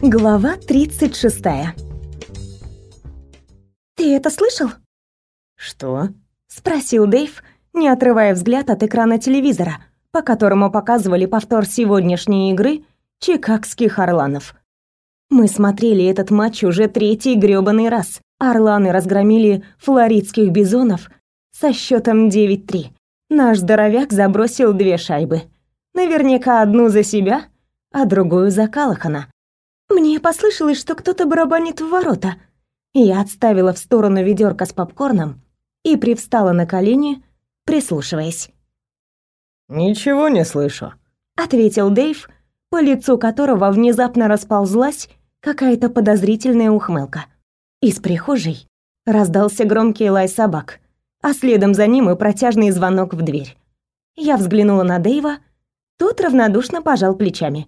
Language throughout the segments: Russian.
Глава 36. «Ты это слышал?» «Что?» — спросил Дэйв, не отрывая взгляд от экрана телевизора, по которому показывали повтор сегодняшней игры чикагских орланов. Мы смотрели этот матч уже третий грёбаный раз. Орланы разгромили флоридских бизонов со счетом 9-3. Наш здоровяк забросил две шайбы. Наверняка одну за себя, а другую за Калахана. Мне послышалось, что кто-то барабанит в ворота. Я отставила в сторону ведерко с попкорном и привстала на колени, прислушиваясь. «Ничего не слышу», — ответил Дэйв, по лицу которого внезапно расползлась какая-то подозрительная ухмылка. Из прихожей раздался громкий лай собак, а следом за ним и протяжный звонок в дверь. Я взглянула на Дэйва, тот равнодушно пожал плечами.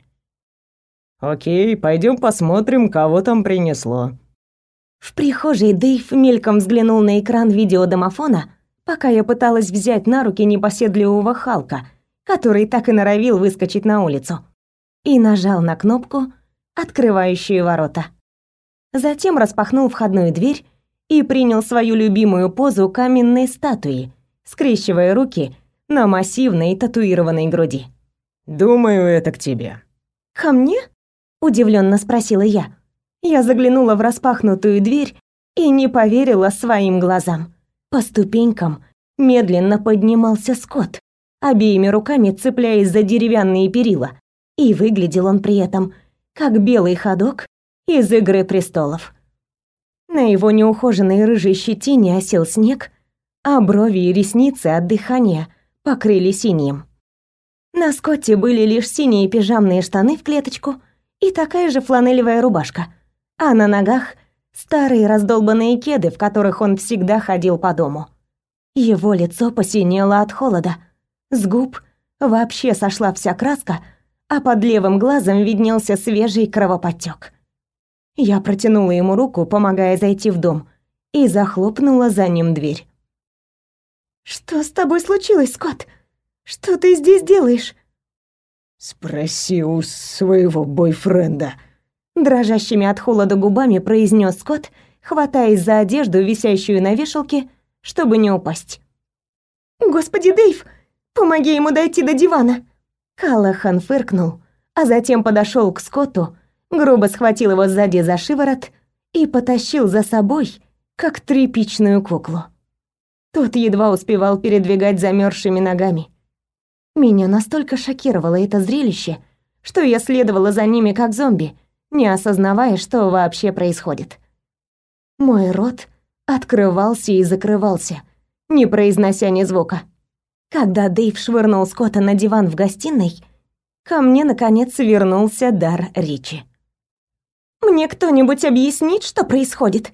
«Окей, пойдем посмотрим, кого там принесло». В прихожей Дэйв мельком взглянул на экран видеодомофона, пока я пыталась взять на руки непоседливого Халка, который так и норовил выскочить на улицу, и нажал на кнопку, открывающую ворота. Затем распахнул входную дверь и принял свою любимую позу каменной статуи, скрещивая руки на массивной татуированной груди. «Думаю, это к тебе». «Ко мне?» Удивленно спросила я. Я заглянула в распахнутую дверь и не поверила своим глазам. По ступенькам медленно поднимался Скотт, обеими руками цепляясь за деревянные перила, и выглядел он при этом как белый ходок из «Игры престолов». На его неухоженной рыжей щетине осел снег, а брови и ресницы от дыхания покрыли синим. На Скотте были лишь синие пижамные штаны в клеточку — и такая же фланелевая рубашка, а на ногах старые раздолбанные кеды, в которых он всегда ходил по дому. Его лицо посинело от холода, с губ вообще сошла вся краска, а под левым глазом виднелся свежий кровоподтек. Я протянула ему руку, помогая зайти в дом, и захлопнула за ним дверь. «Что с тобой случилось, Скотт? Что ты здесь делаешь?» «Спроси у своего бойфренда», — дрожащими от холода губами произнес Скотт, хватаясь за одежду, висящую на вешалке, чтобы не упасть. «Господи, Дэйв, помоги ему дойти до дивана!» Калахан фыркнул, а затем подошел к Скотту, грубо схватил его сзади за шиворот и потащил за собой, как тряпичную куклу. Тот едва успевал передвигать замерзшими ногами. Меня настолько шокировало это зрелище, что я следовала за ними как зомби, не осознавая, что вообще происходит. Мой рот открывался и закрывался, не произнося ни звука. Когда Дэйв швырнул Скотта на диван в гостиной, ко мне наконец вернулся дар речи. «Мне кто-нибудь объяснит, что происходит?»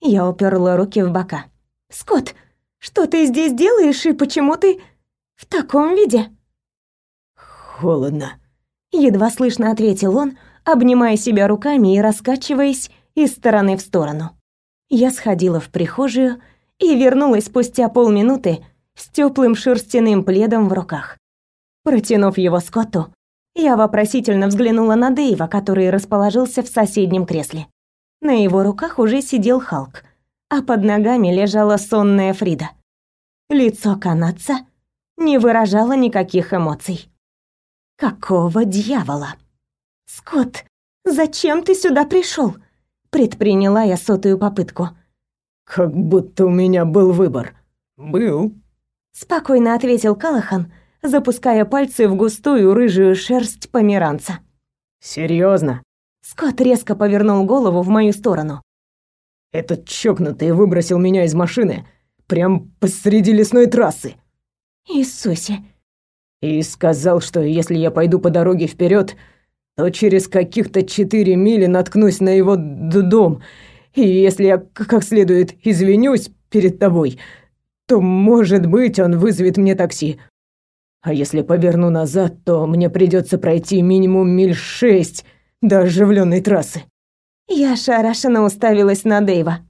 Я уперла руки в бока. «Скотт, что ты здесь делаешь и почему ты...» В таком виде? Холодно. Едва слышно ответил он, обнимая себя руками и раскачиваясь из стороны в сторону. Я сходила в прихожую и вернулась спустя полминуты с теплым шерстяным пледом в руках. Протянув его Скотту, я вопросительно взглянула на Дэйва, который расположился в соседнем кресле. На его руках уже сидел Халк, а под ногами лежала сонная Фрида. Лицо канадца не выражала никаких эмоций. Какого дьявола? Скотт, зачем ты сюда пришел? Предприняла я сотую попытку. Как будто у меня был выбор. Был. Спокойно ответил Калахан, запуская пальцы в густую рыжую шерсть померанца. Серьезно? Скотт резко повернул голову в мою сторону. Этот чокнутый выбросил меня из машины прямо посреди лесной трассы. Иисусе. И сказал, что если я пойду по дороге вперед, то через каких-то четыре мили наткнусь на его дом. И если я как следует извинюсь перед тобой, то, может быть, он вызовет мне такси. А если поверну назад, то мне придется пройти минимум миль шесть до оживленной трассы. Я ошарашенно уставилась на Дэйва.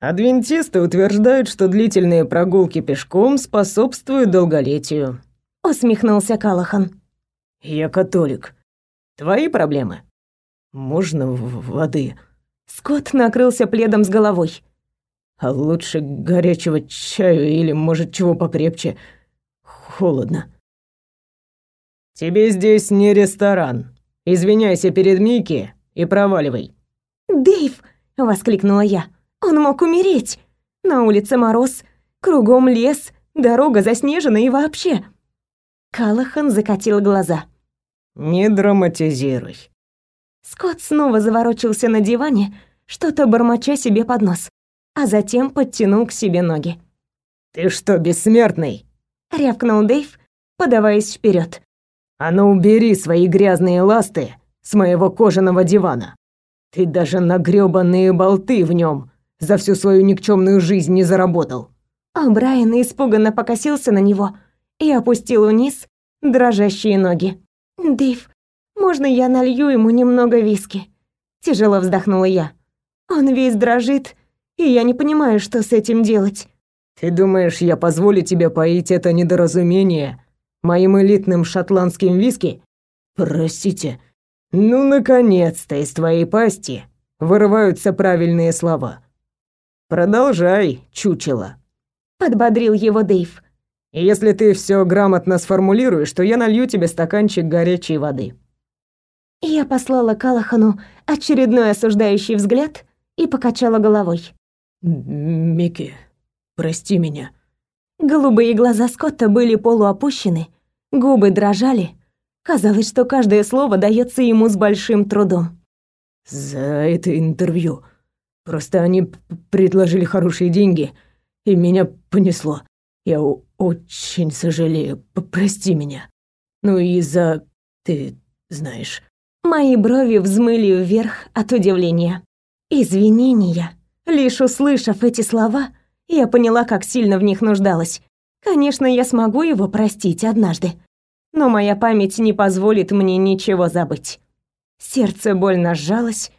Адвентисты утверждают, что длительные прогулки пешком способствуют долголетию. Усмехнулся Калахан. Я католик. Твои проблемы. Можно воды? Скотт накрылся пледом с головой. А лучше горячего чаю или, может, чего покрепче. Холодно. Тебе здесь не ресторан. Извиняйся перед Микки и проваливай. Дэйв, воскликнула я. Он мог умереть. На улице мороз, кругом лес, дорога заснежена и вообще. Калахан закатил глаза. Не драматизируй. Скотт снова заворочился на диване, что-то бормоча себе под нос, а затем подтянул к себе ноги. «Ты что, бессмертный?» — рявкнул Дэйв, подаваясь вперед. «А ну убери свои грязные ласты с моего кожаного дивана. Ты даже на грёбаные болты в нем за всю свою никчемную жизнь не заработал». А Брайан испуганно покосился на него и опустил вниз дрожащие ноги. «Дэйв, можно я налью ему немного виски?» Тяжело вздохнула я. «Он весь дрожит, и я не понимаю, что с этим делать». «Ты думаешь, я позволю тебе поить это недоразумение моим элитным шотландским виски? Простите. Ну, наконец-то из твоей пасти вырываются правильные слова. Продолжай, чучело». Подбодрил его Дэйв. Если ты все грамотно сформулируешь, то я налью тебе стаканчик горячей воды. Я послала Калахану очередной осуждающий взгляд и покачала головой. Микки, прости меня. Голубые глаза Скотта были полуопущены, губы дрожали. Казалось, что каждое слово дается ему с большим трудом. За это интервью. Просто они предложили хорошие деньги, и меня понесло. Я очень сожалею, прости меня. Ну и за... ты знаешь...» Мои брови взмыли вверх от удивления. «Извинения». Лишь услышав эти слова, я поняла, как сильно в них нуждалась. Конечно, я смогу его простить однажды, но моя память не позволит мне ничего забыть. Сердце больно сжалось,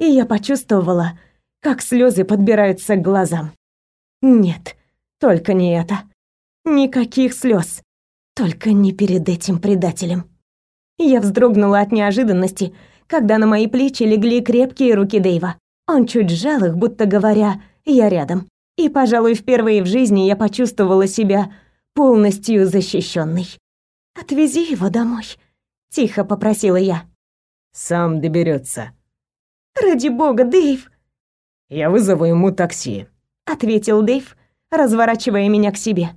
и я почувствовала, как слезы подбираются к глазам. Нет, только не это. Никаких слез. Только не перед этим предателем. Я вздрогнула от неожиданности, когда на мои плечи легли крепкие руки Дэйва. Он чуть сжал их, будто говоря «я рядом». И, пожалуй, впервые в жизни я почувствовала себя полностью защищенной. «Отвези его домой», — тихо попросила я. «Сам доберется. «Ради бога, Дэйв!» «Я вызову ему такси», — ответил Дэйв, разворачивая меня к себе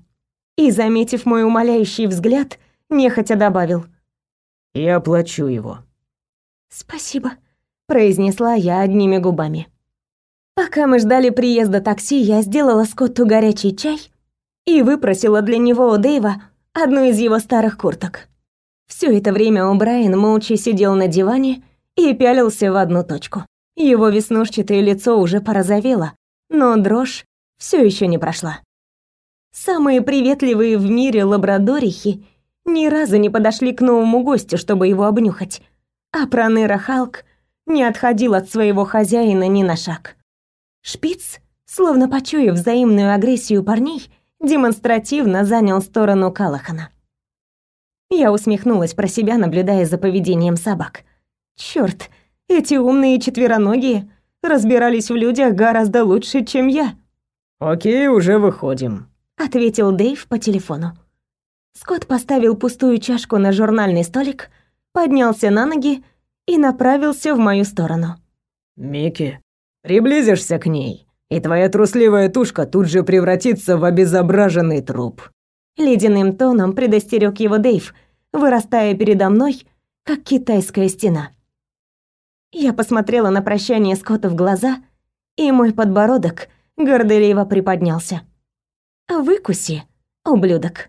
и, заметив мой умоляющий взгляд, нехотя добавил. «Я оплачу его». «Спасибо», — произнесла я одними губами. Пока мы ждали приезда такси, я сделала Скотту горячий чай и выпросила для него у Дэйва одну из его старых курток. Все это время у Брайан молча сидел на диване и пялился в одну точку. Его веснушчатое лицо уже порозовело, но дрожь все еще не прошла. Самые приветливые в мире лабрадорихи ни разу не подошли к новому гостю, чтобы его обнюхать. А Проныра Халк не отходил от своего хозяина ни на шаг. Шпиц, словно почуяв взаимную агрессию парней, демонстративно занял сторону Калахана. Я усмехнулась про себя, наблюдая за поведением собак. Чёрт, эти умные четвероногие разбирались в людях гораздо лучше, чем я. «Окей, уже выходим», ответил Дэйв по телефону. Скотт поставил пустую чашку на журнальный столик, поднялся на ноги и направился в мою сторону. «Микки, приблизишься к ней, и твоя трусливая тушка тут же превратится в обезображенный труп». Ледяным тоном предостерег его Дэйв, вырастая передо мной, как китайская стена. Я посмотрела на прощание Скотта в глаза, и мой подбородок горделиво приподнялся. «Выкуси, ублюдок».